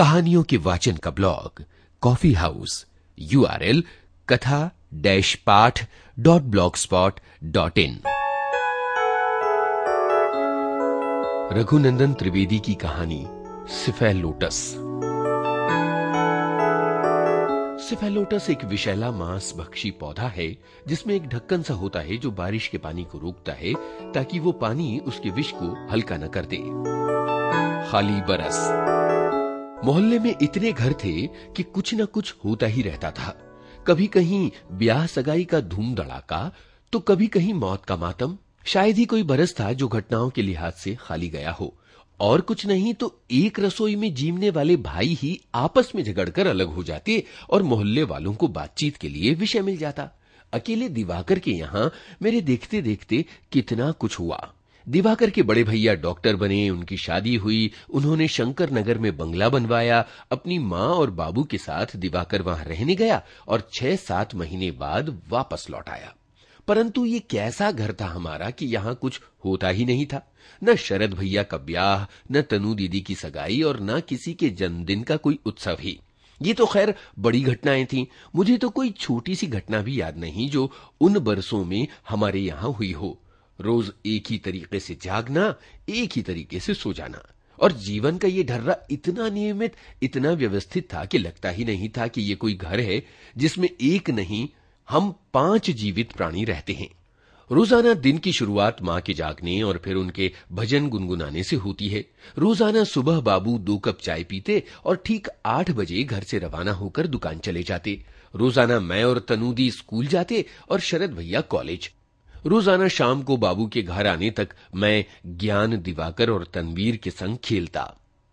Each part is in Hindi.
कहानियों के वाचन का blog, coffee house U R L कथा, डैश पाठ, dot blogspot dot in. Raghunandan Trivedi की कहानी सिफेलोटस सिफेलोटस एक विशैला मांस भक्षी पौधा है, जिसमें एक ढक्कन सा होता है जो बारिश के पानी को रोकता है, ताकि वो पानी उसके विष को हल्का न कर दे। खाली बरस। मोहल्ले में इतने घर थे कि कुछ न कुछ होता ही रहता था। कभी कहीं ब्याह सगाई का धूम धड़ाका तो कभी कहीं मौत का मातम। शायद ही कोई बरस था जो घटनाओं के लिहाज से खाली गया हो। और कुछ नहीं तो एक रसोई में जीवने वाले भाई ही आपस में झगड़कर अलग हो जाते और मोहल्ले वालों को बातचीत के लिए विषय मिल जाता। अकेले दिवाकर के यहाँ मेरे देखते देखते कितना कुछ हुआ। दिवाकर के बड़े भैया डॉक्टर बने, उनकी शादी हुई, उन्होंने शंकर नगर में बंगला बनवाया, अपनी माँ और बाबू के साथ दिवाकर वहाँ रहने गया और छह सात महीने बाद वापस लौट आया। परंतु ये कैसा घर था हमारा कि यहाँ कुछ होता ही नहीं था? न शरद भैया का ब्याह, न तनु दीदी की सगाई और न किसी के जन्मदिन का कोई उत्सव ही। ये तो खैर बड़ी घटनाएँ थीं। मुझे तो कोई छोटी सी घटना भी याद नहीं जो उन बरसों में हमारे यहाँ हुई हो। रोज एक ही तरीके से जागना, एक ही तरीके से सो जाना। और जीवन का ये ढर्रा इतना नियमित, इतना व्यवस्थित था कि लगता ही नहीं था कि ये कोई घर है जिसमें एक नहीं, हम पाँच जीवित प्राणी रहते हैं। रोज़ाना दिन की शुरुआत माँ के जागने और फिर उनके भजन गुनगुनाने से होती है। रोज़ाना सुबह बाबू दो कप चाय पीते और ठीक आठ बजे घर से रवाना होकर दुकान चले जाते। रोज़ाना मैं और तनूदी स्कूल जाते और शरद भैया कॉलेज। रोज़ाना शाम को बाबू के घर आने तक मैं ज्ञान दिवाकर और तनवीर के संग खेलता।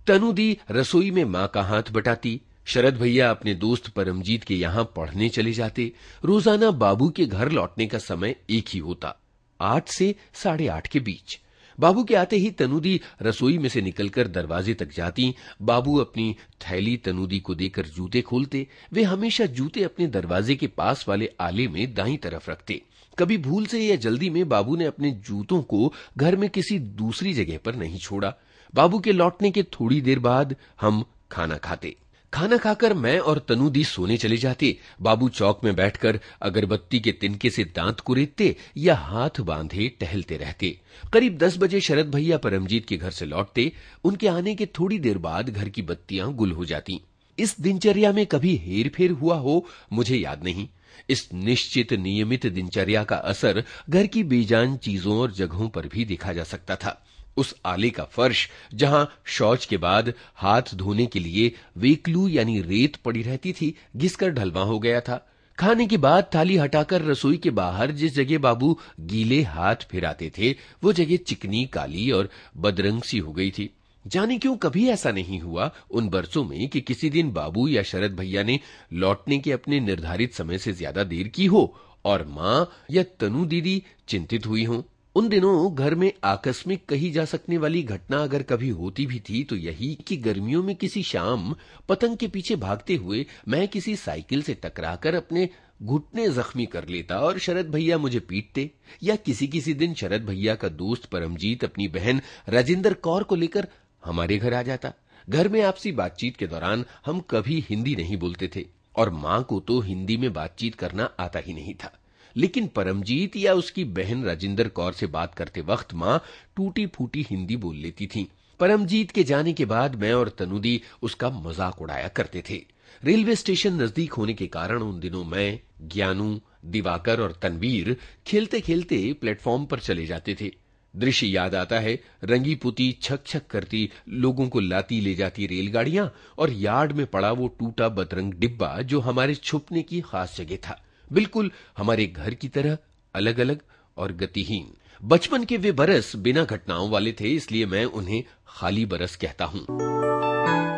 तनुदी रसोई में माँ का हाथ बटाती। शरद भैया अपने दोस्त परमजीत के यहाँ पढ़ने चले जाते। रोज़ाना बाबू के घर लौटने का समय एक ही होता। आठ से साढ़े आठ के बीच। बाबू के आते ही तनुदी रसोई में से निकलकर दरवाजे तक जाती। बाबू अपनी थैली तनुदी को देकर जूते खोलते। वे हमेशा जूते अपने दरवाजे के पास वाले आले में दाई तरफ़ रखते। कभी भूल से या जल्दी में बाबू ने अपने जूतों को घर में किसी दूसरी जगह पर नहीं छोड़ा। बाबू के लौटने के थोड़ी देर बाद हम खाना खाते। खाना खाकर मैं और तनुदी सोने चले जाते। बाबू चौक में बैठकर अगरबत्ती के तिनके से दांत कुरेदते या हाथ बांधे टहलते रहते। करीब दस बजे शरद भैया परमजीत के घर से लौटते, उनके आने के थोड़ी देर बाद घर की बत्तियाँ गुल हो जाती। इस दिनचर्या में कभी हेर फेर हुआ हो, मुझे याद नहीं। इस निश्चित नियमित दिनचर्या का असर घर की बेजान चीज़ों और जगहों पर भी देखा जा सकता था। उस आले का फर्श, जहाँ शौच के बाद हाथ धोने के लिए वेकलू यानी रेत पड़ी रहती थी, घिसकर ढलवा हो गया था। खाने के बाद थाली हटाकर रसोई के बाहर जिस जगह बाबू गीले हाथ फिराते थे, वो जगह चिकनी, काली और बदरंग सी हो गई थी। जाने क्यों कभी ऐसा नहीं हुआ उन बरसों में कि किसी दिन बाबू या शरद भैया ने लौटने के अपने निर्धारित समय से ज़्यादा देर की हो और माँ या तनु दीदी चिंतित हुई हों। उन दिनों घर में आकस्मिक कही जा सकने वाली घटना अगर कभी होती भी थी तो यही कि गर्मियों में किसी शाम पतंग के पीछे भागते हुए मैं किसी साइकिल से टकराकर अपने घुटने जख्मी कर लेता और शरद भैया मुझे पीटते, या किसी किसी दिन शरद भैया का दोस्त परमजीत अपनी बहन राजेंद्र कौर को लेकर हमारे घर आ जाता। घर में आपसी बातचीत के दौरान हम कभी हिंदी नहीं बोलते थे, और माँ को तो हिंदी में बातचीत करना आता ही नहीं था। लेकिन परमजीत या उसकी बहन राजिंदर कौर से बात करते वक्त माँ टूटी फूटी हिंदी बोल लेती थी। परमजीत के जाने के बाद मैं और तनुदी उसका मज़ाक उड़ाया करते थे। रेलवे स्टेशन नज़दीक होने के कारण उन दिनों मैं, ज्ञानू, दिवाकर और तनवीर खेलते खेलते प्लेटफॉर्म पर चले जाते थे। दृश्य याद आता है रंगी पुती छक छक करती लोगों को लाती ले जाती रेलगाड़ियाँ और यार्ड में पड़ा वो टूटा बदरंग डिब्बा जो हमारे छुपने की खास जगह था। बिल्कुल हमारे घर की तरह अलग अलग और गतिहीन। बचपन के वे बरस बिना घटनाओं वाले थे, इसलिए मैं उन्हें खाली बरस कहता हूँ।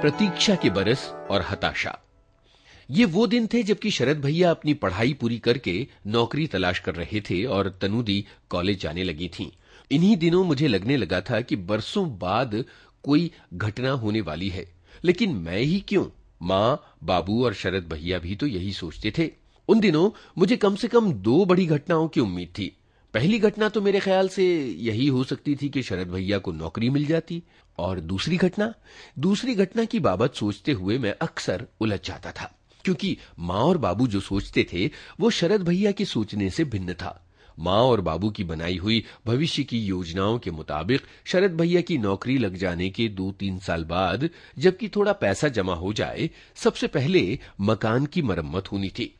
प्रतीक्षा के बरस और हताशा। ये वो दिन थे जबकि शरद भैया अपनी पढ़ाई पूरी करके नौकरी तलाश कर रहे थे और तनुदी कॉलेज जाने लगी थी। इन्हीं दिनों मुझे लगने लगा था कि बरसों बाद कोई घटना होने वाली है। लेकिन मैं ही क्यों? माँ, बाबू और शरद भैया भी तो यही सोचते थे। उन दिनों मुझे कम से कम दो बड़ी घटनाओं की उम्मीद थी। पहली घटना तो मेरे ख्याल से यही हो सकती थी कि शरद भैया को नौकरी मिल जाती और दूसरी घटना दूसरी घटना की बाबत सोचते हुए मैं अक्सर उलझ जाता था, क्योंकि माँ और बाबू जो सोचते थे, वो शरद भैया की सोचने से भिन्न था। माँ और बाबू की बनाई हुई भविष्य की योजनाओं के मुताबिक शरद भैया की नौकरी लग जाने के दो तीन साल बाद, जबकि थोड़ा पैसा जमा हो जाए, सबसे पहले मकान की मरम्मत होनी थी।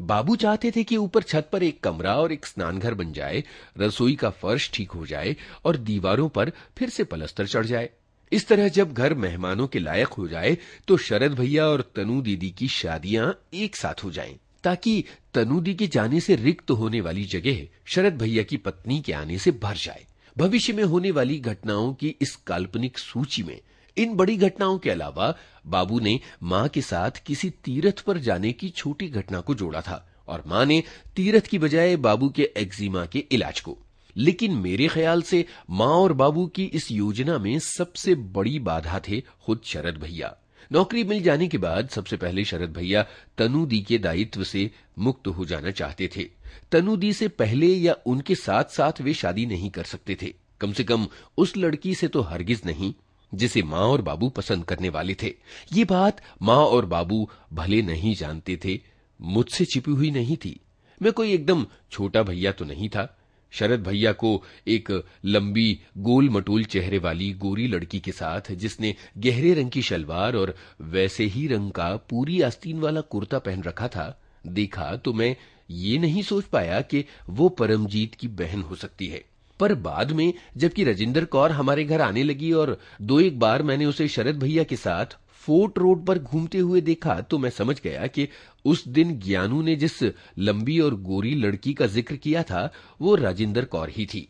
बाबू चाहते थे कि ऊपर छत पर एक कमरा और एक स्नान घर बन जाए, रसोई का फर्श ठीक हो जाए और दीवारों पर फिर से पलस्तर चढ़ जाए। इस तरह जब घर मेहमानों के लायक हो जाए तो शरद भैया और तनु दीदी की शादियाँ एक साथ हो जाएँ, ताकि तनु दी के जाने से रिक्त होने वाली जगह शरद भैया की पत्नी के आने से भर जाए। भविष्य में होने वाली घटनाओं की इस काल्पनिक सूची में इन बड़ी घटनाओं के अलावा बाबू ने माँ के साथ किसी तीर्थ पर जाने की छोटी घटना को जोड़ा था और माँ ने तीर्थ की बजाय बाबू के एक्जिमा के इलाज को। लेकिन मेरे ख्याल से माँ और बाबू की इस योजना में सबसे बड़ी बाधा थे खुद शरद भैया। नौकरी मिल जाने के बाद सबसे पहले शरद भैया तनु दी के दायित्व से मुक्त हो जाना चाहते थे। तनु दी से पहले या उनके साथ साथ वे शादी नहीं कर सकते थे। कम से कम उस लड़की से तो हरगिज नहीं। जिसे माँ और बाबू पसंद करने वाले थे। ये बात माँ और बाबू भले नहीं जानते थे, मुझसे छिपी हुई नहीं थी। मैं कोई एकदम छोटा भैया तो नहीं था। शरद भैया को एक लंबी गोल मटोल चेहरे वाली गोरी लड़की के साथ, जिसने गहरे रंग की शलवार और वैसे ही रंग का पूरी आस्तीन वाला कुर्ता पहन रखा था, देखा तो मैं ये नहीं सोच पाया कि वो परमजीत की बहन हो सकती है। पर बाद में, जबकि रजिंदर कौर हमारे घर आने लगी और दो एक बार मैंने उसे शरद भैया के साथ फोर्ट रोड पर घूमते हुए देखा तो मैं समझ गया कि उस दिन ज्ञानू ने जिस लंबी और गोरी लड़की का ज़िक्र किया था, वो राजिंदर कौर ही थी।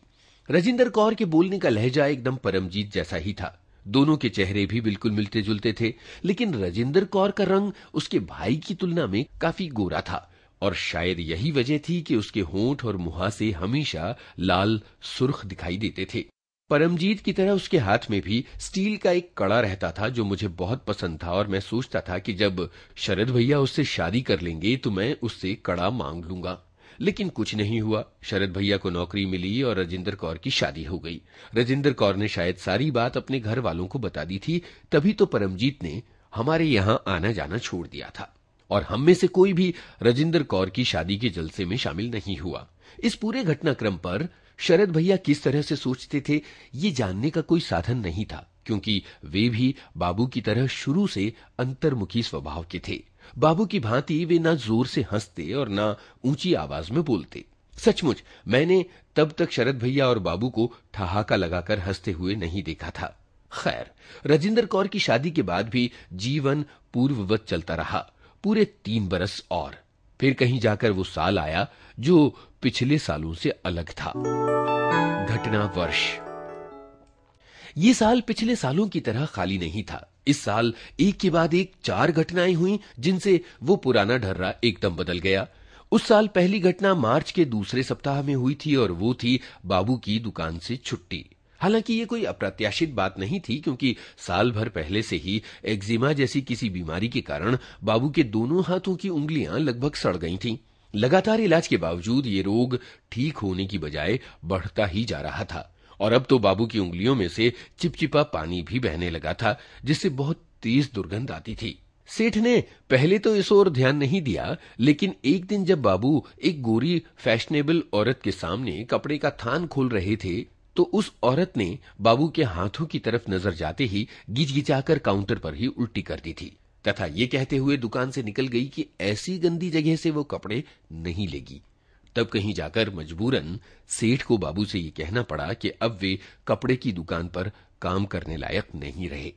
राजिंदर कौर के बोलने का लहजा एकदम परमजीत जैसा ही था। दोनों के चेहरे भी बिल्कुल मिलते जुलते थे, लेकिन राजिंदर कौर का रंग उसके भाई की तुलना में काफ़ी गोरा था। और शायद यही वजह थी कि उसके होंठ और मुहासे हमेशा लाल सुर्ख दिखाई देते थे। परमजीत की तरह उसके हाथ में भी स्टील का एक कड़ा रहता था जो मुझे बहुत पसंद था और मैं सोचता था कि जब शरद भैया उससे शादी कर लेंगे तो मैं उससे कड़ा मांग लूँगा। लेकिन कुछ नहीं हुआ। शरद भैया को नौकरी मिली और रजिंदर कौर की शादी हो गई। रजिंदर कौर ने शायद सारी बात अपने घर वालों को बता दी थी, तभी तो परमजीत ने हमारे यहाँ आना जाना छोड़ दिया था। और हम में से कोई भी रजिंदर कौर की शादी के जलसे में शामिल नहीं हुआ। इस पूरे घटनाक्रम पर शरद भैया किस तरह से सोचते थे, ये जानने का कोई साधन नहीं था, क्योंकि वे भी बाबू की तरह शुरू से अंतर्मुखी स्वभाव के थे। बाबू की भांति वे ना ज़ोर से हँसते और ना ऊँची आवाज़ में बोलते। सचमुच, मैंने तब तक शरद भैया और बाबू को ठहाका लगाकर हँसते हुए नहीं देखा था। खैर, रजिंदर कौर की शादी के बाद भी जीवन पूर्ववत चलता रहा। पूरे तीन बरस और। फिर कहीं जाकर वो साल आया, जो पिछले सालों से अलग था। घटना वर्ष ये साल पिछले सालों की तरह खाली नहीं था। इस साल एक के बाद एक चार घटनाएँ हुई, जिनसे वो पुराना ढर्रा एकदम बदल गया। उस साल पहली घटना मार्च के दूसरे सप्ताह में हुई थी और वो थी बाबू की दुकान से छुट्टी। हालाँकि ये कोई अप्रत्याशित बात नहीं थी, क्योंकि साल भर पहले से ही एक्जिमा जैसी किसी बीमारी के कारण बाबू के दोनों हाथों की उंगलियाँ लगभग सड़ गई थीं। लगातार इलाज के बावजूद ये रोग ठीक होने की बजाय बढ़ता ही जा रहा था और अब तो बाबू की उंगलियों में से चिपचिपा पानी भी बहने लगा था, जिससे बहुत तेज दुर्गंध आती थी सेठ ने पहले तो इस ओर ध्यान नहीं दिया, लेकिन एक दिन जब बाबू एक गोरी फैशनेबल औरत के सामने कपड़े का थान खोल रहे थे तो उस औरत ने बाबू के हाथों की तरफ़ नज़र जाते ही गिचगिचाकर काउंटर पर ही उल्टी कर दी थी, तथा ये कहते हुए दुकान से निकल गई कि ऐसी गंदी जगह से वो कपड़े नहीं लेगी। तब कहीं जाकर मजबूरन सेठ को बाबू से ये कहना पड़ा कि अब वे कपड़े की दुकान पर काम करने लायक नहीं रहे।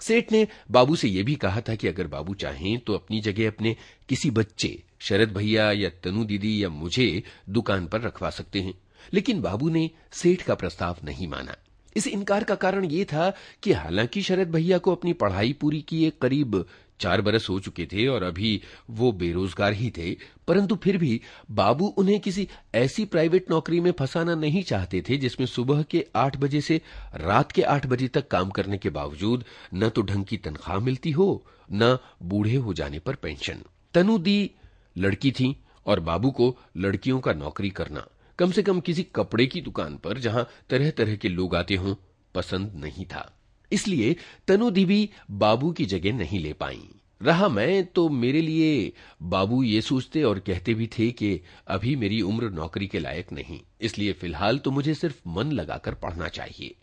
सेठ ने बाबू से यह भी कहा था कि अगर बाबू चाहें तो अपनी जगह अपने किसी बच्चे, शरद भैया या तनु दीदी या मुझे दुकान पर रखवा सकते हैं। लेकिन बाबू ने सेठ का प्रस्ताव नहीं माना। इस इनकार का कारण यह था कि हालाँकि शरद भैया को अपनी पढ़ाई पूरी किए करीब चार बरस हो चुके थे और अभी वो बेरोजगार ही थे, परंतु फिर भी बाबू उन्हें किसी ऐसी प्राइवेट नौकरी में फंसाना नहीं चाहते थे जिसमें सुबह के आठ बजे से रात के आठ बजे तक काम करने के बावजूद न तो ढंग की तनख्वाह मिलती हो, न बूढ़े हो जाने पर पेंशन। तनु दी लड़की थी और बाबू को लड़कियों का नौकरी करना कम से कम किसी कपड़े की दुकान पर जहाँ तरह तरह के लोग आते हों, पसंद नहीं था। इसलिए तनु दीवी बाबू की जगह नहीं ले पाई। रहा मैं तो मेरे लिए बाबू ये सोचते और कहते भी थे कि अभी मेरी उम्र नौकरी के लायक नहीं, इसलिए फ़िलहाल तो मुझे सिर्फ़ मन लगाकर पढ़ना चाहिए।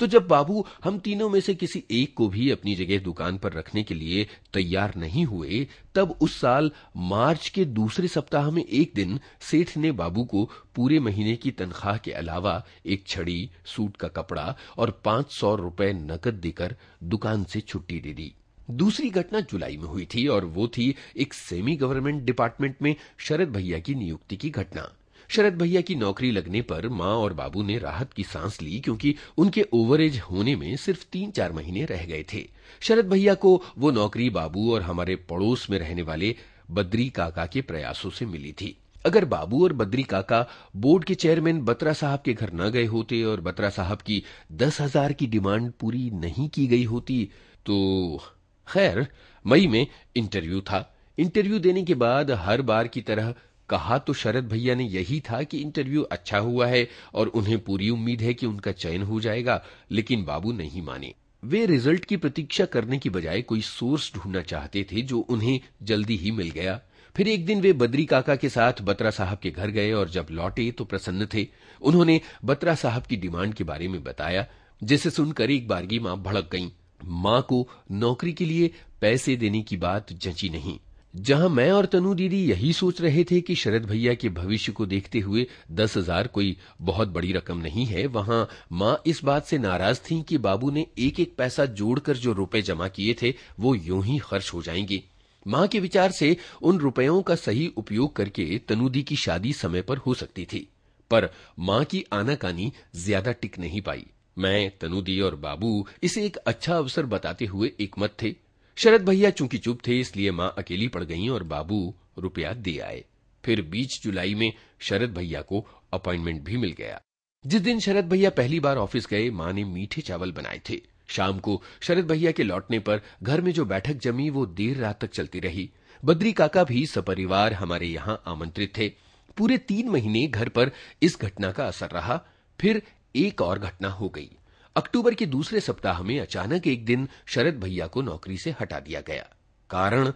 तो जब बाबू हम तीनों में से किसी एक को भी अपनी जगह दुकान पर रखने के लिए तैयार नहीं हुए, तब उस साल मार्च के दूसरे सप्ताह में एक दिन सेठ ने बाबू को पूरे महीने की तनख्वाह के अलावा एक छड़ी, सूट का कपड़ा और पाँच सौ रुपए नकद देकर दुकान से छुट्टी दे दी। दूसरी घटना जुलाई में हुई थी और वो थी एक सेमी गवर्नमेंट डिपार्टमेंट में शरद भैया की नियुक्ति की घटना। शरद भैया की नौकरी लगने पर माँ और बाबू ने राहत की सांस ली क्योंकि उनके ओवरेज होने में सिर्फ़ तीन चार महीने रह गए थे। शरद भैया को वो नौकरी बाबू और हमारे पड़ोस में रहने वाले बद्री काका के प्रयासों से मिली थी। अगर बाबू और बद्री काका बोर्ड के चेयरमैन बत्रा साहब के घर न गए होते और बत्रा साहब की दस हज़ार की डिमांड पूरी नहीं की गई होती तो खैर, मई में इंटरव्यू था। इंटरव्यू देने के बाद हर बार की तरह कहा तो शरद भैया ने यही था कि इंटरव्यू अच्छा हुआ है और उन्हें पूरी उम्मीद है कि उनका चयन हो जाएगा, लेकिन बाबू नहीं माने। वे रिज़ल्ट की प्रतीक्षा करने की बजाय कोई सोर्स ढूंढना चाहते थे जो उन्हें जल्दी ही मिल गया। फिर एक दिन वे बद्री काका के साथ बत्रा साहब के घर गए और जब लौटे तो प्रसन्न थे। उन्होंने बत्रा साहब की डिमांड के बारे में बताया, जिसे सुनकर एक बारगी माँ भड़क गईं। माँ को नौकरी के लिए पैसे देने की बात जची नहीं। जहाँ मैं और तनु दीदी यही सोच रहे थे कि शरद भैया के भविष्य को देखते हुए दस हज़ार कोई बहुत बड़ी रकम नहीं है, वहाँ माँ इस बात से नाराज़ थी कि बाबू ने एक एक पैसा जोड़कर जो रुपए जमा किए थे, वो यूँ ही खर्च हो जाएँगे। माँ के विचार से उन रुपयों का सही उपयोग करके तनुदी की शादी समय पर हो सकती थी, पर माँ की आनाकानी ज़्यादा टिक नहीं पाई। मैं तनुदी और बाबू इसे एक अच्छा अवसर बताते हुए एक मत थे। शरद भैया चूँकि चुप थे, इसलिए माँ अकेली पड़ गई और बाबू रुपया दे आए। फिर बीच जुलाई में शरद भैया को अपॉइंटमेंट भी मिल गया। जिस दिन शरद भैया पहली बार ऑफ़िस गए, माँ ने मीठे चावल बनाए थे। शाम को शरद भैया के लौटने पर घर में जो बैठक जमी, वो देर रात तक चलती रही। बद्री काका भी सपरिवार हमारे यहाँ आमंत्रित थे। पूरे तीन महीने घर पर इस घटना का असर रहा। फिर एक और घटना हो गई। अक्टूबर के दूसरे सप्ताह में अचानक एक दिन शरद भैया को नौकरी से हटा दिया गया। कारण,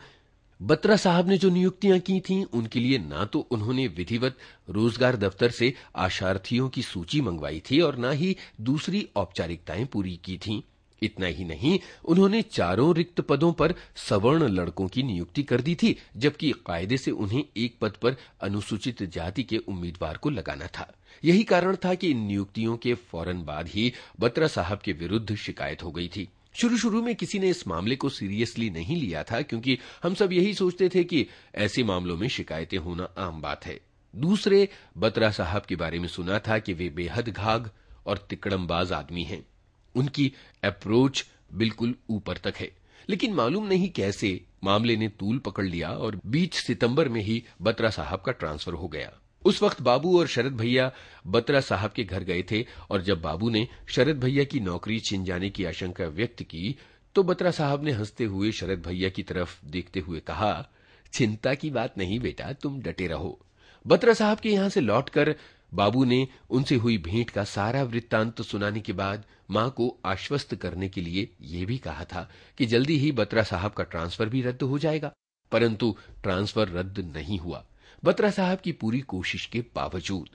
बत्रा साहब ने जो नियुक्तियाँ की थीं, उनके लिए ना तो उन्होंने विधिवत रोज़गार दफ्तर से आशार्थियों की सूची मंगवाई थी और ना ही दूसरी औपचारिकताएँ पूरी की थीं। इतना ही नहीं, उन्होंने चारों रिक्त पदों पर सवर्ण लड़कों की नियुक्ति कर दी थी, जबकि कायदे से उन्हें एक पद पर अनुसूचित जाति के उम्मीदवार को लगाना था। यही कारण था कि इन नियुक्तियों के फ़ौरन बाद ही बत्रा साहब के विरुद्ध शिकायत हो गई थी। शुरू शुरू में किसी ने इस मामले को सीरियसली नहीं लिया था, क्योंकि हम सब यही सोचते थे कि ऐसे मामलों में शिकायतें होना आम बात है। दूसरे, बत्रा साहब के बारे में सुना था कि वे बेहद घाघ और तिकड़मबाज आदमी हैं। उनकी अप्रोच बिल्कुल ऊपर तक है। लेकिन मालूम नहीं कैसे मामले ने तूल पकड़ लिया और बीच सितंबर में ही बत्रा साहब का ट्रांसफ़र हो गया। उस वक्त बाबू और शरद भैया बत्रा साहब के घर गए थे और जब बाबू ने शरद भैया की नौकरी छिन जाने की आशंका व्यक्त की तो बत्रा साहब ने हँसते हुए शरद भैया की तरफ़ देखते हुए कहा, चिंता की बात नहीं बेटा, तुम डटे रहो। बत्रा साहब के यहाँ से लौटकर बाबू ने उनसे हुई भेंट का सारा वृत्तांत सुनाने के बाद माँ को आश्वस्त करने के लिए यह भी कहा था कि जल्दी ही बत्रा साहब का ट्रांसफ़र भी रद्द हो जाएगा, परंतु ट्रांसफ़र रद्द नहीं हुआ। बत्रा साहब की पूरी कोशिश के बावजूद,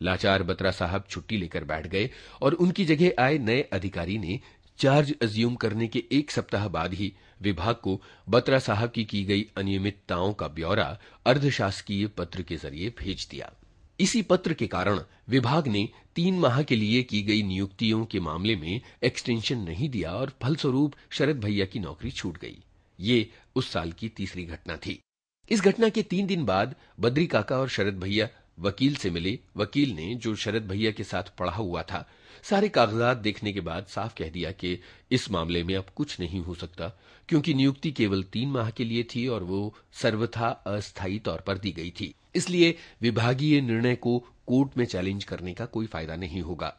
लाचार बत्रा साहब छुट्टी लेकर बैठ गए और उनकी जगह आए नए अधिकारी ने चार्ज अज्यूम करने के एक सप्ताह बाद ही विभाग को बत्रा साहब की की गई अनियमितताओं का ब्यौरा अर्धशासकीय पत्र के ज़रिए भेज दिया। इसी पत्र के कारण विभाग ने तीन माह के लिए की गई नियुक्तियों के मामले में एक्सटेंशन नहीं दिया और फलस्वरूप शरद भैया की नौकरी छूट गई। ये उस साल की तीसरी घटना थी। इस घटना के तीन दिन बाद बद्री काका और शरद भैया वकील से मिले। वकील ने जो शरद भैया के साथ पढ़ा हुआ था, सारे कागजात देखने के बाद साफ़ कह दिया कि इस मामले में अब कुछ नहीं हो सकता, क्योंकि नियुक्ति केवल तीन माह के लिए थी और वो सर्वथा अस्थायी तौर पर दी गई थी। इसलिए विभागीय निर्णय को कोर्ट में चैलेंज करने का कोई फ़ायदा नहीं होगा।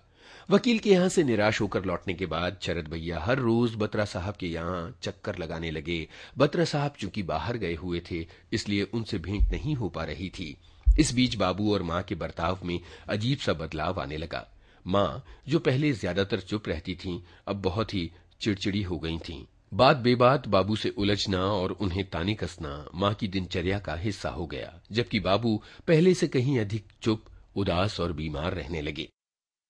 वकील के यहाँ से निराश होकर लौटने के बाद शरद भैया हर रोज बत्रा साहब के यहाँ चक्कर लगाने लगे। बत्रा साहब चूँकि बाहर गए हुए थे, इसलिए उनसे भेंट नहीं हो पा रही थी। इस बीच बाबू और माँ के बर्ताव में अजीब सा बदलाव आने लगा। माँ, जो पहले ज़्यादातर चुप रहती थीं, अब बहुत ही चिड़चिड़ी हो गई थीं। बात बेबात बाबू से उलझना और उन्हें ताने कसना माँ की दिनचर्या का हिस्सा हो गया, जबकि बाबू पहले से कहीं अधिक चुप, उदास और बीमार रहने लगे।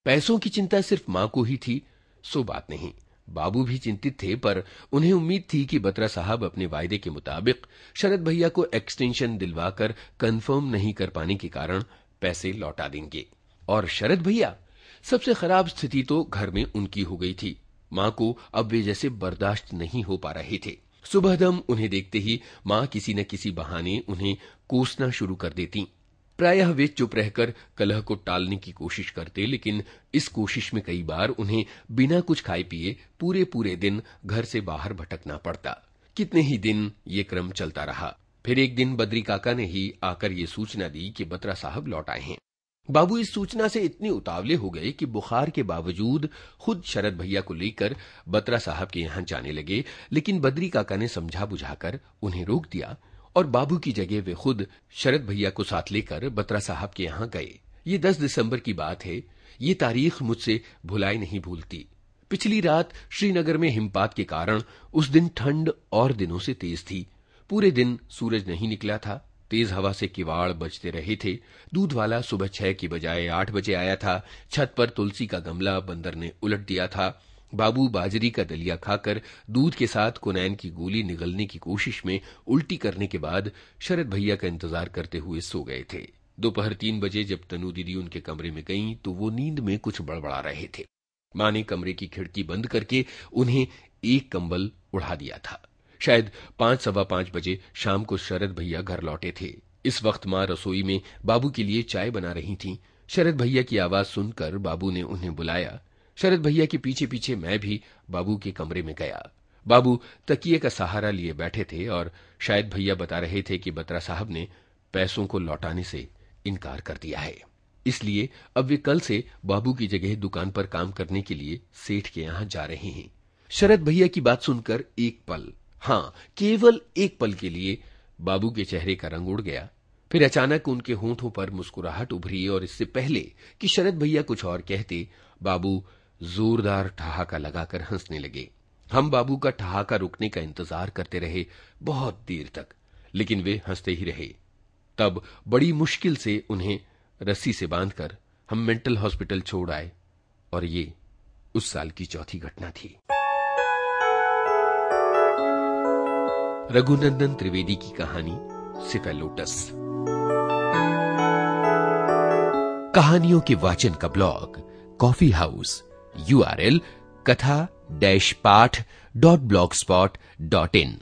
पैसों की चिंता सिर्फ़ माँ को ही थी, सो बात नहीं। बाबू भी चिंतित थे, पर उन्हें उम्मीद थी कि बत्रा साहब अपने वायदे के मुताबिक शरद भैया को एक्सटेंशन दिलवाकर कंफर्म नहीं कर पाने के कारण पैसे लौटा देंगे। और शरद भैया, सबसे खराब स्थिति तो घर में उनकी हो गई थी। माँ को अब वे जैसे बर्दाश्त नहीं हो पा रहे थे। सुबह दम उन्हें देखते ही माँ किसी न किसी बहाने उन्हें कोसना शुरू कर देती। प्रायः वे चुप रहकर कलह को टालने की कोशिश करते, लेकिन इस कोशिश में कई बार उन्हें बिना कुछ खाए पिए पूरे पूरे दिन घर से बाहर भटकना पड़ता। कितने ही दिन ये क्रम चलता रहा। फिर एक दिन बद्री काका ने ही आकर ये सूचना दी कि बत्रा साहब लौट आए हैं। बाबू, इस सूचना से इतने उतावले हो गए कि बुखार के बावजूद खुद शरद भैया को लेकर बत्रा साहब के यहाँ जाने लगे, लेकिन बद्री काका ने समझा बुझाकर उन्हें रोक दिया। और बाबू की जगह वे खुद शरद भैया को साथ लेकर बत्रा साहब के यहाँ गए। ये दस दिसंबर की बात है। ये तारीख मुझसे भुलाई नहीं भूलती। पिछली रात श्रीनगर में हिमपात के कारण उस दिन ठंड और दिनों से तेज थी। पूरे दिन सूरज नहीं निकला था। तेज हवा से किवाड़ बजते रहे थे। दूध वाला सुबह छह की बजाय आठ बजे आया था। छत पर तुलसी का गमला बंदर ने उलट दिया था। बाबू बाजरी का दलिया खाकर दूध के साथ कुनैन की गोली निगलने की कोशिश में उल्टी करने के बाद शरद भैया का इंतज़ार करते हुए सो गए थे। दोपहर तीन बजे जब तनु दीदी उनके कमरे में गईं तो वो नींद में कुछ बड़बड़ा रहे थे। माँ ने कमरे की खिड़की बंद करके उन्हें एक कंबल उड़ा दिया था। शायद पाँच सवा पाँच बजे शाम को शरद भैया घर लौटे थे। इस वक्त माँ रसोई में बाबू के लिए चाय बना रही थी। शरद भैया की आवाज़ सुनकर बाबू ने उन्हें बुलाया। शरद भैया के पीछे पीछे मैं भी बाबू के कमरे में गया। बाबू तकिए का सहारा लिए बैठे थे और शायद भैया बता रहे थे कि बत्रा साहब ने पैसों को लौटाने से इनकार कर दिया है। इसलिए अब वे कल से बाबू की जगह दुकान पर काम करने के लिए सेठ के यहाँ जा रहे हैं। शरद भैया की बात सुनकर एक पल, हाँ, केवल एक पल के लिए बाबू के चेहरे का रंग उड़ गया। फिर अचानक उनके होठों पर मुस्कुराहट उभरी और इससे पहले कि शरद भैया कुछ और कहते, बाबू जोरदार ठहाका लगाकर हंसने लगे। हम बाबू का ठहाका रुकने का इंतज़ार करते रहे बहुत देर तक, लेकिन वे हँसते ही रहे। तब बड़ी मुश्किल से उन्हें रस्सी से बांधकर हम मेंटल हॉस्पिटल छोड़ आए, और ये उस साल की चौथी घटना थी। रघुनंदन त्रिवेदी की कहानी, सिफेलोटस। कहानियों के वाचन का ब्लॉग, कॉफ़ी हाउस यूआरएल कथा डैश पाठ डॉट ब्लॉक स्पॉट डॉट इन।